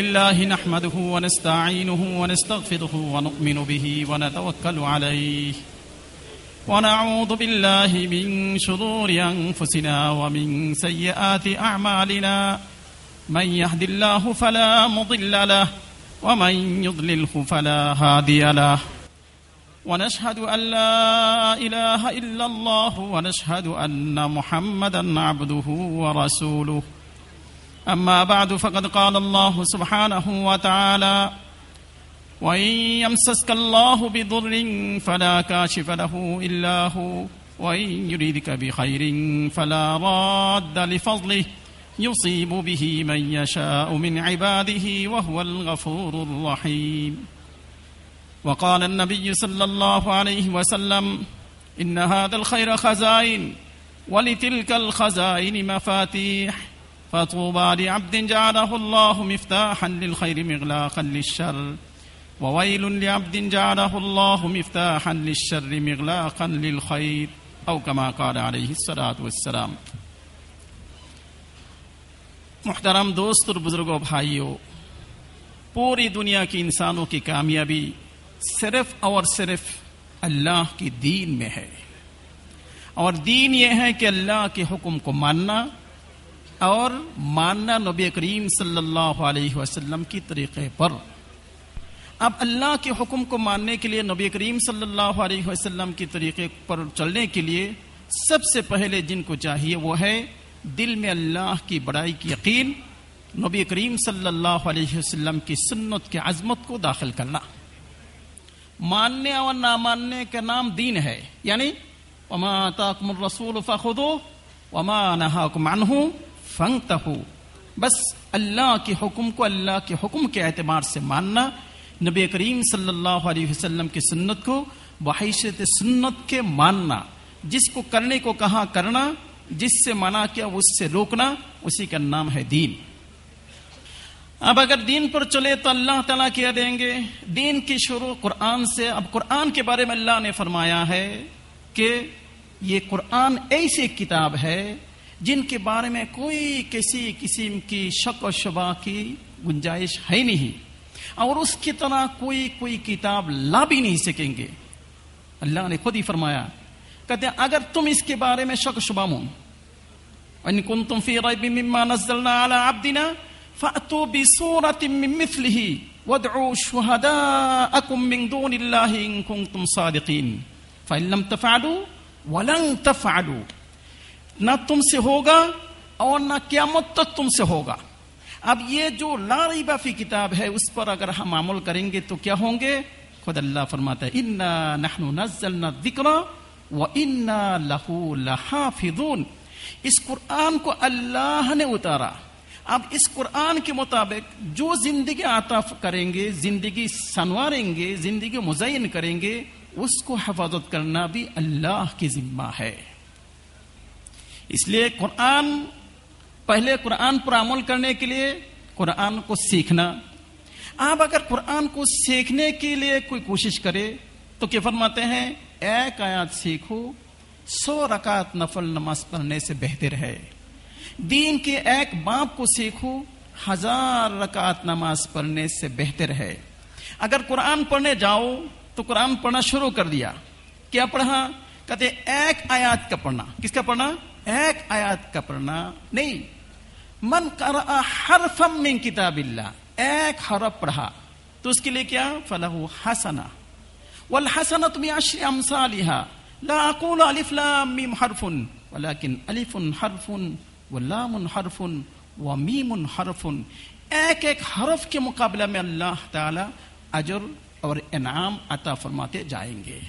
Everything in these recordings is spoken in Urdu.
الله نحمده ونستعينه ونستغفره ونؤمن به ونتوكل عليه. ونعوذ بالله من شرور أنفسنا ومن سيئات أعمالنا. من يهد الله فلا مضل له ومن يضلله فلا هادي له. ونشهد أن لا إله إلا الله ونشهد أن محمدا عبده ورسوله. أما بعد فقد قال الله سبحانه وتعالى وإن يمسسك الله بضر فلا كاشف له إلا هو وإن يريدك بخير فلا راد لفضله يصيب به من يشاء من عباده وهو الغفور الرحيم. وقال النبي صلى الله عليه وسلم إن هذا الخير خزائن ولتلك الخزائن مفاتيح. فطوبى لعبد جعله الله مفتاحا للخير مغلاقا للشر وويل لعبد جعله الله مفتاحا للشر مغلاقا للخير أو كما قال عليه الصلاة والسلام. محترم دوست اور بزرگوں بھائیوں پوری دنیا کی انسانوں کی کامیابی صرف اور صرف اللہ کی دین میں ہے۔ اور دین یہ ہے کہ اللہ کے حکم کو ماننا اور ماننا نبی کریم صلی اللہ علیہ وسلم کی طریقے پر۔ اب اللہ کے حکم کو ماننے کے لیے نبی کریم صلی اللہ علیہ وسلم کی طریقے پر چلنے کے لیے سب سے پہلے جن کو چاہیے وہ ہے دل میں اللہ کی بڑائی کی یقین، نبی کریم صلی اللہ علیہ وسلم کی سنت کی عظمت کو داخل کرنا۔ ماننے اور نہ ماننے کا نام دین ہے یعنی وما تاکم الرسول فخذو وما نہاکم عنہ فنگتہو بس اللہ کے حکم کو اللہ کے حکم کے اعتبار سے ماننا، نبی کریم صلی اللہ علیہ وسلم کی سنت کو، بحیثیت سنت کے ماننا۔ جس کو کرنے کو کہاں کرنا، جس سے منع کیا اس سے روکنا، اسی کا نام ہے دین۔ اب اگر دین پر چلے تو اللہ تعالیٰ کیا دیں گے؟ دین کی شروع قرآن سے۔ اب قرآن کے بارے میں اللہ نے فرمایا ہے کہ یہ قرآن ایسی کتاب ہے جن کے بارے میں کوئی کسی قسم کی شک و شبہ کی گنجائش ہے نہیں۔ اور اس کی طرح کوئی کوئی کتاب لا بھی نہیں سکیں گے۔ اللہ نے خود ہی فرمایا، کہتے ہیں، اگر تم اس کے بارے میں شک شبہ مو ان کنتم فی ریب مما نزلنا علی عبدنا فأتوا بسورة من مثله وادعوا شهداءكم من دون الله إن كنتم صادقين فإن لم تفعلوا ولن تفعلوا۔ نہ تم سے ہوگا اور نہ قیامت تک تم سے ہوگا۔ اب یہ جو لا ریبہ فی کتاب ہے، اس پر اگر ہم عمل کریں گے تو کیا ہوں گے؟ خود اللہ فرماتا ہے، انا نحن نزلنا الذکر وانا له لحافظون۔ اس قرآن کو اللہ نے اتارا۔ اب اس قرآن کے مطابق جو زندگی عطا کریں گے، زندگی سنواریں گے، زندگی مزین کریں گے، اس کو حفاظت کرنا بھی اللہ کی ذمہ ہے۔ اس لیے قرآن، پہلے قرآن پر عمل کرنے کے لیے قرآن کو سیکھنا۔ آپ اگر قرآن کو سیکھنے کے لیے کوئی کوشش کرے تو کیا فرماتے ہیں؟ ایک آیات سیکھو، سو رکعت نفل نماز پڑھنے سے بہتر ہے۔ دین کے ایک باپ کو سیکھو، ہزار رکعت نماز پڑھنے سے بہتر ہے۔ اگر قرآن پڑھنے جاؤ تو قرآن پڑھنا شروع کر دیا۔ کیا پڑھا؟ کہتے ایک آیات کا پڑھنا۔ کس کا پڑھنا؟ ایک آیات کا پڑھنا نہیں۔ من قرأ حرفا من کتاب اللہ، ایک حرف پڑھا، تو اس کے لیے کیا؟ فلاح حسنا والحسنة بعشر أمثالها۔ لا أقول ألف لام ميم حرف، ولكن ألف حرف ولام حرف ومیم حرف۔ ایک ایک حرف کے مقابلہ میں اللہ تعالی اجر اور انعام عطا فرماتے جائیں گے۔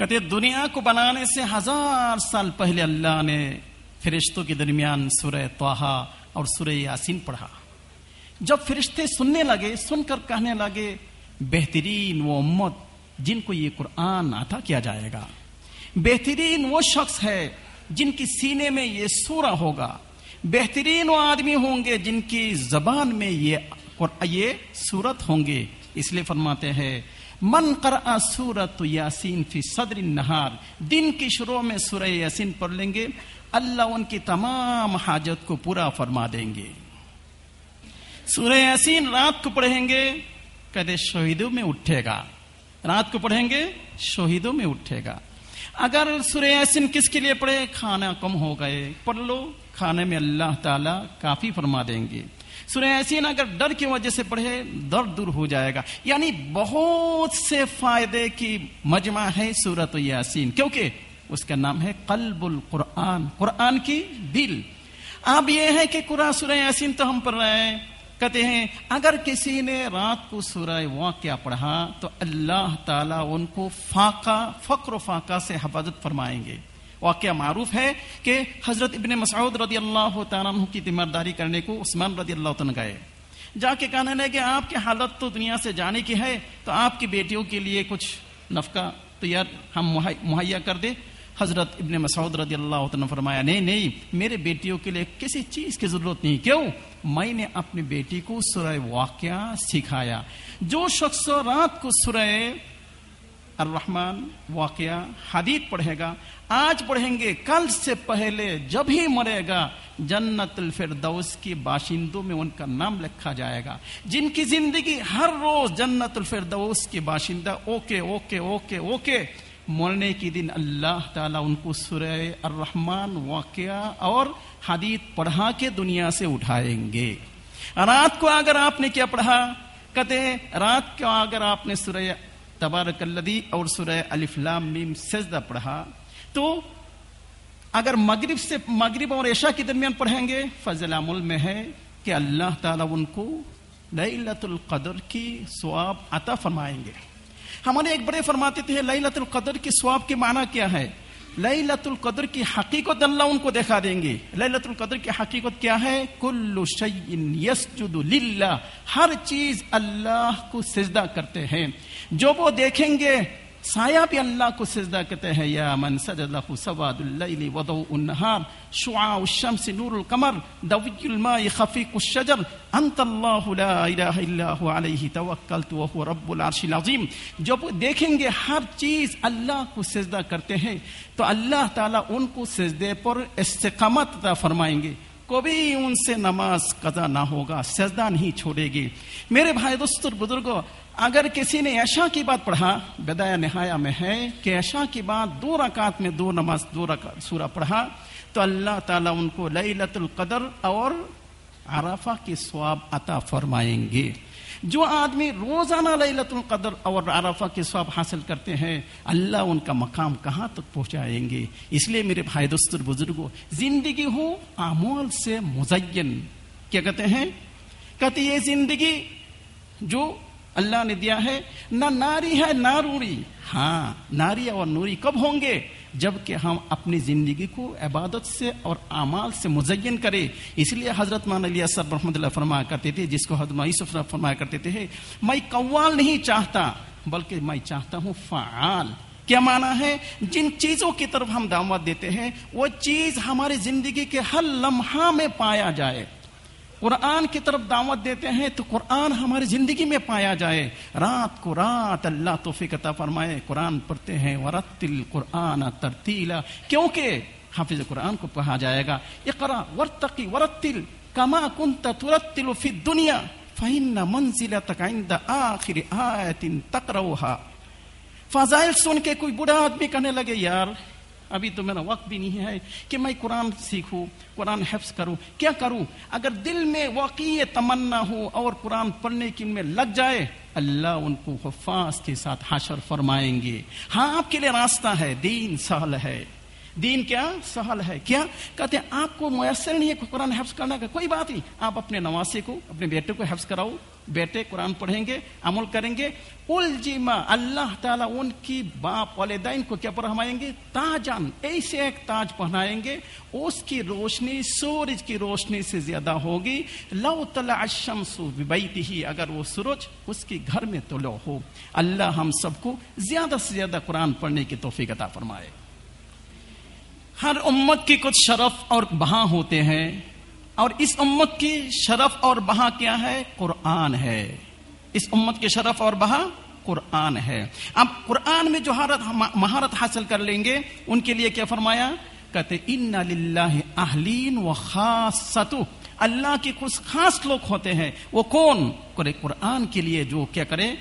کہتے دنیا کو بنانے سے ہزار سال پہلے اللہ نے فرشتوں کے درمیان سورہ توحا اور سورہ یاسین پڑھا۔ جب فرشتے سننے لگے، سن کر کہنے لگے، بہترین وہ امت جن کو یہ قرآن عطا کیا جائے گا۔ بہترین وہ شخص ہے جن کی سینے میں یہ سورہ ہوگا۔ بہترین وہ آدمی ہوں گے جن کی زبان میں یہ یہ صورت ہوں گے۔ اس لیے فرماتے ہیں من قرأ سورت یاسین فی صدر النہار، دن کی شروع میں سورہ یاسین پڑھ لیں گے، اللہ ان کی تمام حاجت کو پورا فرما دیں گے۔ سورہ یاسین رات کو پڑھیں گے، کہتے شہیدوں میں اٹھے گا۔ رات کو پڑھیں گے، شہیدوں میں اٹھے گا۔ اگر سورہ یاسین کس کے لیے پڑھے؟ کھانا کم ہو گئے، پڑھ لو، کھانے میں اللہ تعالی کافی فرما دیں گے۔ سورہ یاسین اگر ڈر کی وجہ سے پڑھے درد دور ہو جائے گا۔ یعنی بہت سے فائدے کی مجمع ہے سورت یاسین، کیونکہ اس کا نام ہے قلب القرآن، قرآن کی دل۔ اب یہ ہے کہ قرآن سورہ یاسین تو ہم پڑھ رہے ہیں، کہتے ہیں، اگر کسی نے رات کو سورہ واقعہ پڑھا تو اللہ تعالیٰ ان کو فاقہ، فقر و فاقہ سے حفاظت فرمائیں گے۔ واقعہ معروف ہے کہ حضرت ابن مسعود رضی اللہ تعالیٰ عنہ کی تیمارداری کرنے کو عثمان رضی اللہ عنہ گئے۔ جا کے کہنے لگے، آپ کی حالت تو دنیا سے جانے کی ہے، تو آپ کی بیٹیوں کے لیے کچھ نفقہ تیار ہم مہیا کر دیں حضرت ابن مسعود رضی اللہ عنہ فرمایا، نہیں نہیں، میرے بیٹیوں کے لیے کسی چیز کی ضرورت نہیں۔ کیوں؟ میں نے اپنی بیٹی کو سورہ واقعہ سکھایا۔ جو شخص رات کو سورہ الرحمن، واقعہ، حدیث پڑھے گا۔ آج پڑھیں گے، کل سے پہلے جب ہی مرے گا، جنت الفردوس کی باشندوں میں ان کا نام لکھا جائے گا۔ جن کی زندگی ہر روز جنت الفردوس کی باشندہ، اوکے اوکے اوکے اوکے۔ مرنے کی دن اللہ تعالیٰ ان کو سورہ الرحمن واقعہ اور حدیث پڑھا کے دنیا سے اٹھائیں گے۔ رات کو اگر آپ نے کیا پڑھا؟ کہتے ہیں، رات کو اگر آپ نے سورہ تبارک الدی اور سورہ الفلام میم سجدہ پڑھا، تو اگر مغرب سے مغرب اور عشاء کے درمیان پڑھیں گے، فضل عمل میں ہے کہ اللہ تعالیٰ ان کو لیلت القدر کی سواب عطا فرمائیں گے۔ ہمارے ایک بڑے فرماتے تھے لت القدر کی سواب کے معنی کیا ہے؟ لت القدر کی حقیقت اللہ ان کو دکھا دیں گے۔ لت القدر کی حقیقت کیا ہے؟ کل شعین یسجد للہ ہر چیز اللہ کو سجدہ کرتے ہیں۔ جو وہ دیکھیں گے سایہ بھی اللہ کو سجدہ کہتے ہیں، یا من سجد له سواد اللیل وضوء النهار شعاع الشمس نور القمر، دوی الماء خفیق الشجر، انت اللہ لا الہ الا هو علیہ توکلت وهو رب العرش العظیم۔ جب دیکھیں گے ہر چیز اللہ کو سجدہ کرتے ہیں، تو اللہ تعالیٰ ان کو سجدے پر استقامت عطا فرمائیں گے۔ کبھی ان سے نماز قضا نہ ہوگا، سجدہ نہیں چھوڑے گی۔ میرے بھائی دوست بزرگوں اگر کسی نے ایشا کی بات پڑھا، بدایا نہایا میں ہے کہ ایشا کی بات دو رکعت میں دو نماز، دو رکعت سورہ پڑھا، تو اللہ تعالیٰ ان کو لیلت القدر اور عرفہ کی سواب عطا فرمائیں گے۔ جو آدمی روزانہ لیلت القدر اور عرفہ کے سواب حاصل کرتے ہیں، اللہ ان کا مقام کہاں تک پہنچائیں گے؟ اس لیے میرے بھائی دوستر بزرگوں، زندگی ہو آمول سے مزین، کیا کہتے ہیں؟ کہتے یہ زندگی جو اللہ نے دیا ہے، نہ ناری ہے، نہ روری ہاں ناری اور نوری کب ہوں گے؟ جبکہ ہم اپنی زندگی کو عبادت سے اور اعمال سے مزین کرے اس لیے حضرت مان علیہ سر رحمۃ اللہ فرمایا کرتے تھے، جس کو حضرت فرمایا کرتے تھے، میں قوال نہیں چاہتا، بلکہ میں چاہتا ہوں فعال۔ کیا مانا ہے؟ جن چیزوں کی طرف ہم دعوت دیتے ہیں، وہ چیز ہماری زندگی کے ہر لمحہ میں پایا جائے۔ قرآن کی طرف دعوت دیتے ہیں تو قرآن ہماری زندگی میں پایا جائے۔ رات کو رات اللہ توفیق عطا فرمائے۔ قرآن پڑھتے ہیں۔ ورتل قرآن ترتیلا کیونکہ حافظ قرآن کو پڑھا جائے گا۔ اقرا ورتقی ورتل کما کنت ترتل فی دنیا فإن منزلتك عند آخر آیت تقرأها فضائل سن کے کوئی بڑا آدمی کہنے لگے، یار ابھی تو میرا وقت بھی نہیں ہے کہ میں قرآن سیکھوں، قرآن حفظ کروں۔ کیا کروں؟ اگر دل میں واقعی تمنا ہو اور قرآن پڑھنے کی میں لگ جائے، اللہ ان کو حفاظ کے ساتھ حشر فرمائیں گے۔ ہاں آپ کے لیے راستہ ہے، دین سہل ہے۔ دین کیا سہل ہے؟ کیا؟ کہتے ہیں آپ کو میسر نہیں ہے قرآن حفظ کرنے کا کوئی بات نہیں، آپ اپنے نواسے کو، اپنے بیٹے کو حفظ کراؤ۔ بیٹے قرآن پڑھیں گے، عمل کریں گے۔ الجیما اللہ تعالیٰ ان کی باپ والدین کو کیا پڑھائیں گے؟ تاجان ایسے ایک تاج پہنائیں گے۔ اس کی روشنی، سورج کی روشنی سے زیادہ ہوگی۔ لو تلا الشمس ببیتی ہی اگر وہ سورج اس کی گھر میں طلوع ہو۔ اللہ ہم سب کو زیادہ سے زیادہ قرآن پڑھنے کی توفیق عطا فرمائے۔ ہر امت کی کچھ شرف اور بہاں ہوتے ہیں اور اس امت کی شرف اور بہا کیا ہے؟ قرآن ہے۔ اس امت کی شرف اور بہا قرآن ہے۔ اب قرآن میں جو مہارت حاصل کر لیں گے، ان کے لیے کیا فرمایا؟ کہتے، ان اہلین و خاص اللہ کے کچھ خاص لوگ ہوتے ہیں۔ وہ کون؟ کرے، قرآن کے لیے جو کیا کرے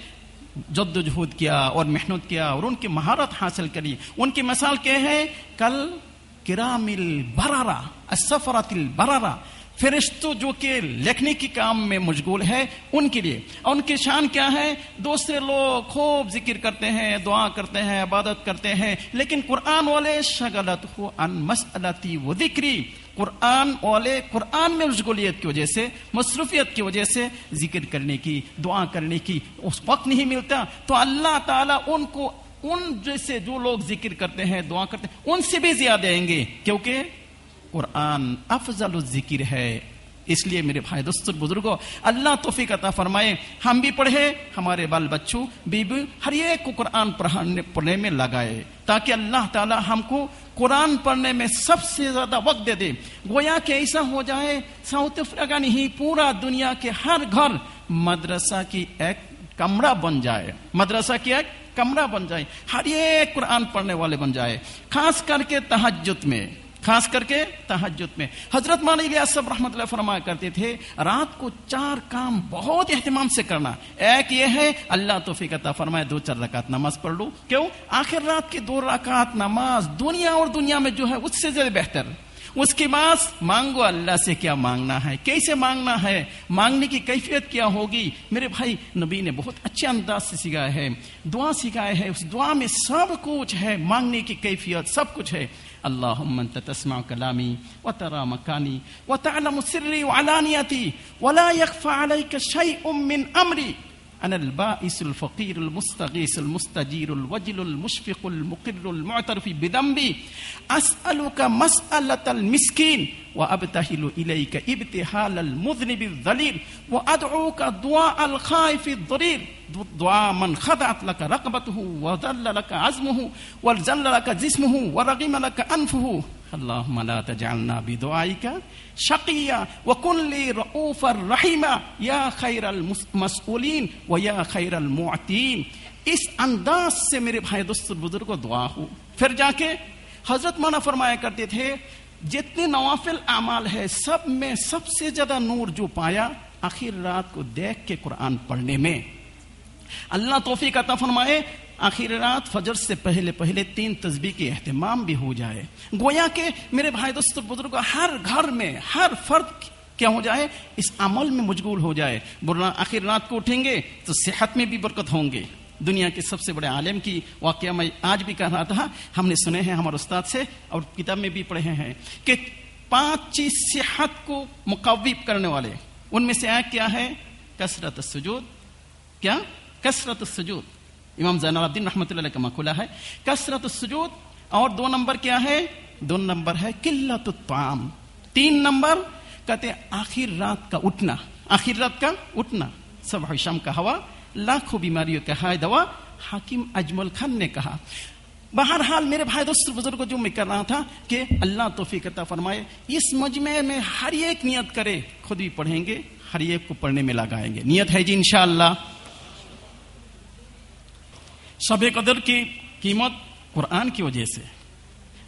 جد جہود کیا اور محنت کیا اور ان کی مہارت حاصل کری۔ ان کی مثال کیا ہے؟ کل کرامل برارا سفرت البرارا فرشتوں جو کہ لکھنے کی کام میں مشغول ہے، ان کے لیے۔ اور ان کی شان کیا ہے؟ دوسرے لوگ خوب ذکر کرتے ہیں، دعا کرتے ہیں، عبادت کرتے ہیں۔ لیکن قرآن والے شغلت ہو ان مسلتی وہ ذکری۔ قرآن والے قرآن میں مشغولیت کی وجہ سے، مصروفیت کی وجہ سے ذکر کرنے کی، دعا کرنے کی اس وقت نہیں ملتا۔ تو اللہ تعالیٰ ان کو ان جیسے جو لوگ ذکر کرتے ہیں، دعا کرتے ہیں، ان سے بھی زیادہ دیں گے۔ کیونکہ قرآن افضل الذکر ہے۔ اس لیے میرے بھائی دوست بزرگوں اللہ توفیق عطا فرمائے۔ ہم بھی پڑھے، ہمارے بال بچوں بی بی ہر ایک کو قرآن پڑھنے میں لگائے۔ تاکہ اللہ تعالی ہم کو قرآن پڑھنے میں سب سے زیادہ وقت دے دے۔ گویا کہ ایسا ہو جائے، ساؤتھ افریقہ نہیں، پورا دنیا کے ہر گھر مدرسہ کی ایک کمرہ بن جائے۔ مدرسہ کی ایک کمرہ بن جائے ہر ایک قرآن پڑھنے والے بن جائے خاص کر کے تحجت میں، خاص کر کے تحجد میں۔ حضرت مان سب رحمت اللہ فرمایا کرتے تھے، رات کو چار کام بہت اہتمام سے کرنا۔ ایک یہ ہے، اللہ توفیق عطا فرمائے، دو چار رکعت نماز پڑھ لو۔ کیوں؟ آخر رات کی دو رکعت نماز دنیا اور دنیا میں جو ہے، اس سے زیادہ بہتر۔ اس کے بعد مانگو اللہ سے کیا مانگنا ہے؟ کیسے مانگنا ہے؟ مانگنے کی کیفیت کیا ہوگی؟ میرے بھائی، نبی نے بہت اچھے انداز سے سکھایا ہے، دعا سکھایا ہے، اس دعا میں سب کچھ ہے، مانگنے کی کیفیت سب کچھ ہے۔ اللهم انت تسمع كلامي وترى مكاني وتعلم سري وعلانيتي ولا يخفى عليك شيء من امري أنا البائس الفقير المستغيث المستجير الوجل المشفق المقر المعترف بذنبي. أسألك مسألة المسكين وأبتهل إليك ابتهال المذنب الذليل وأدعوك دعاء الخائف الضرير. دعاء من خضعت لك رقبته وذل لك عزمه وزل لك جسمه ورغم لك أنفه. اللهم لا تجعلنا بدعائك شقيا وكن لي رؤوفا رحيما يا خير المسؤولين ويا خير المعتين اس انداز سے میرے بھائی دوست بزرگ دعا ہو۔ پھر جا کے حضرت مانا فرمایا کرتے تھے جتنے نوافل اعمال ہے، سب میں سب سے زیادہ نور جو پایا، آخر رات کو دیکھ کے قرآن پڑھنے میں۔ اللہ توفیق عطا فرمائے، آخر رات فجر سے پہلے پہلے تین تصبیح کے اہتمام بھی ہو جائے۔ گویا کہ میرے بھائی دوست بزرگ، ہر گھر میں، ہر فرد کیا ہو جائے، اس عمل میں مشغول ہو جائے۔ برنا آخر رات کو اٹھیں گے تو صحت میں بھی برکت ہوں گے۔ دنیا کے سب سے بڑے عالم کی واقعہ میں آج بھی کہہ رہا تھا، ہم نے سنے ہیں ہمارے استاد سے اور کتاب میں بھی پڑھے ہیں کہ پانچ چیز صحت کو مقوب کرنے والے، ان میں سے ایک کیا ہے؟ کثرت السجود۔ کیا؟ کثرت السجود۔ امام زین الدین رحمۃ اللہ کا مقولہ ہے، کثرت السجود اور دو نمبر کیا ہے؟ دو نمبر ہے قلت الطعام۔ تین نمبر کہتے ہیں آخر رات کا اٹھنا۔ آخر رات کا اٹھنا۔ سب شام کا ہوا۔ لاکھوں بیماریوں کا ہائے دوا۔ حاکم اجمل خان نے کہا۔ بہرحال میرے بھائی دوست بزرگ جو میں کر رہا تھا کہ اللہ توفیق عطا فرمائے، اس مجمع میں ہر ایک نیت کرے، خود بھی پڑھیں گے، ہر ایک کو پڑھنے میں لگائیں گے۔ نیت ہے جی انشاءاللہ۔ اللہ شب قدر کی قیمت قرآن کی وجہ سے،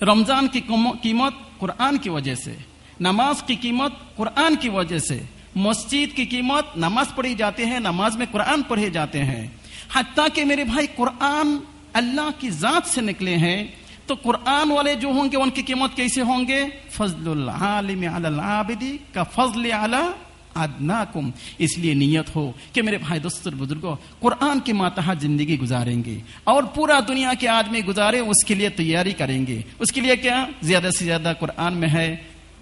رمضان کی قیمت قرآن کی وجہ سے، نماز کی قیمت قرآن کی وجہ سے، مسجد کی قیمت نماز پڑھی جاتے ہیں، نماز میں قرآن پڑھے جاتے ہیں۔ حتیٰ کہ میرے بھائی قرآن اللہ کی ذات سے نکلے ہیں، تو قرآن والے جو ہوں گے، ان کی قیمت کیسے ہوں گے؟ فضل العالم علی العابدی، کا فضل اعلی ادناکم، اس لیے نیت ہو کہ میرے بھائی دوست بزرگوں، قرآن کے ماتحت زندگی گزاریں گے اور پورا دنیا کے آدمی گزارے، اس کے لیے تیاری کریں گے۔ اس کے لیے کیا؟ زیادہ سے زیادہ قرآن میں ہے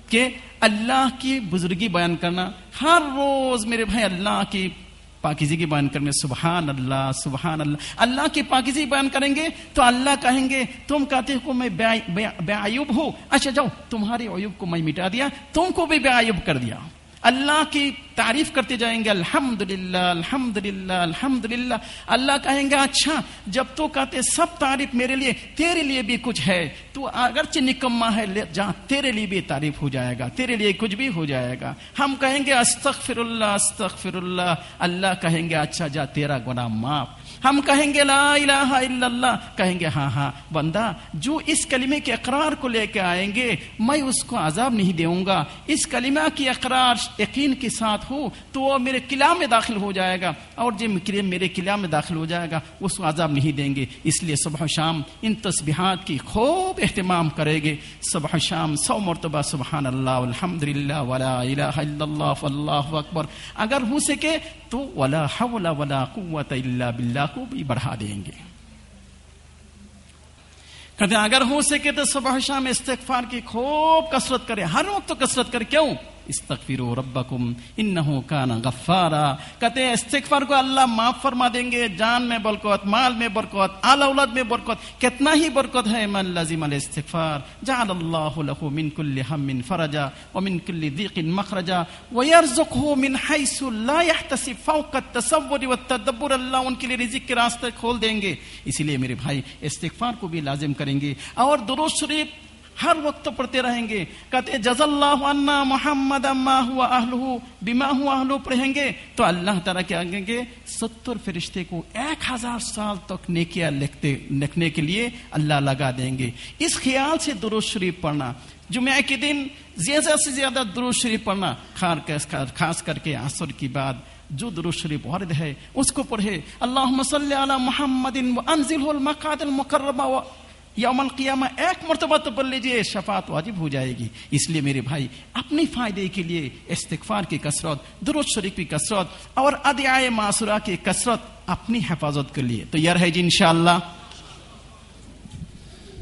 کہ اللہ کی بزرگی بیان کرنا۔ ہر روز میرے بھائی اللہ کی پاکیزی کی بیان کرنے، سبحان اللہ سبحان اللہ۔ اللہ کی پاکیزی بیان کریں گے تو اللہ کہیں گے، تم کہتے ہو میں بے عیوب ہوں۔ اچھا جاؤ تمہاری عیوب کو میں مٹا دیا، تم کو بھی بے عیوب کر دیا۔ اللہ کی تعریف کرتے جائیں گے الحمد للہ الحمد للہ الحمد للہ اللہ کہیں گے اچھا جب تو کہتے سب تعریف میرے لیے، تیرے لیے بھی کچھ ہے۔ تو اگرچہ نکما ہے جہاں تیرے لیے بھی تعریف ہو جائے گا، تیرے لیے کچھ بھی ہو جائے گا۔ ہم کہیں گے، استغفر اللہ استغفر اللہ۔ اللہ کہیں گے اچھا جا، تیرا گناہ معاف ہم کہیں گے لا الہ الا اللہ، کہیں گے ہاں ہاں بندہ، جو اس کلمے کے اقرار کو لے کے آئیں گے، میں اس کو عذاب نہیں دوں گا۔ اس کلمہ کی اقرار یقین کے ساتھ ہو تو وہ میرے قلعہ میں داخل ہو جائے گا اور جو میرے قلعہ میں داخل ہو جائے گا، اس کو عذاب نہیں دیں گے۔ اس لیے صبح و شام ان تسبیحات کی خوب اہتمام کرے گے۔ صبح و شام سو مرتبہ سبحان اللہ الحمد للہ ولا الہ الا اللہ اکبر۔ اگر ہو سکے تو ولا حول ولا قوت الا باللہ کو بھی بڑھا دیں گے۔ کہتے ہیں، اگر ہو سکے تو صبح شام استغفار کی خوب کثرت کرے ہر وقت تو کثرت کرے کیوں؟ استغفروا ربکم انہو کانا غفارا۔ کہتے ہیں، استغفار کو اللہ معاف فرما دیں گے، جان میں برکت، مال میں برکت آل اولاد میں برکت، کتنا ہی برکت ہے، من لازم الاستغفار، جعل اللہ له من کل ہم من فرجا ومن کل ضيق مخرجا ويرزقه من حیث لا يحتسب فوق التصور والتدبر۔ اللہ ان کے لیے رزق کے راستے کھول دیں گے۔ اسی لیے میرے بھائی، استغفار کو بھی لازم کریں گے۔ اور درود شریف ہر وقت پڑھتے رہیں گے۔ کہتے جز اللہ عنا محمد اما ہوا اہلو بیما ہوا اہل پڑھیں گے۔ تو اللہ تعالیٰ کیا کہیں گے ستر فرشتے کو ایک ہزار سال تک نیکیا لکھتے، لکھنے کے لیے اللہ لگا دیں گے۔ اس خیال سے درست شریف پڑھنا۔ جمعہ کے دن زیادہ سے زیادہ درست شریف پڑھنا، خاص کر کے آسر کی بات جو درست شریف وارد ہے، اس کو پڑھے۔ اللہ صلی محمد و انزل المقاد المقربہ یوم القیامہ ایک مرتبہ تو بول لیجیے شفاعت واجب ہو جائے گی۔ اس لیے میرے بھائی اپنی فائدے کے لیے استغفار کی کثرت، درود شریف کی کثرت اور ادعائے معصورہ کی کثرت اپنی حفاظت کے لیے۔ تو یہ رہے جی انشاءاللہ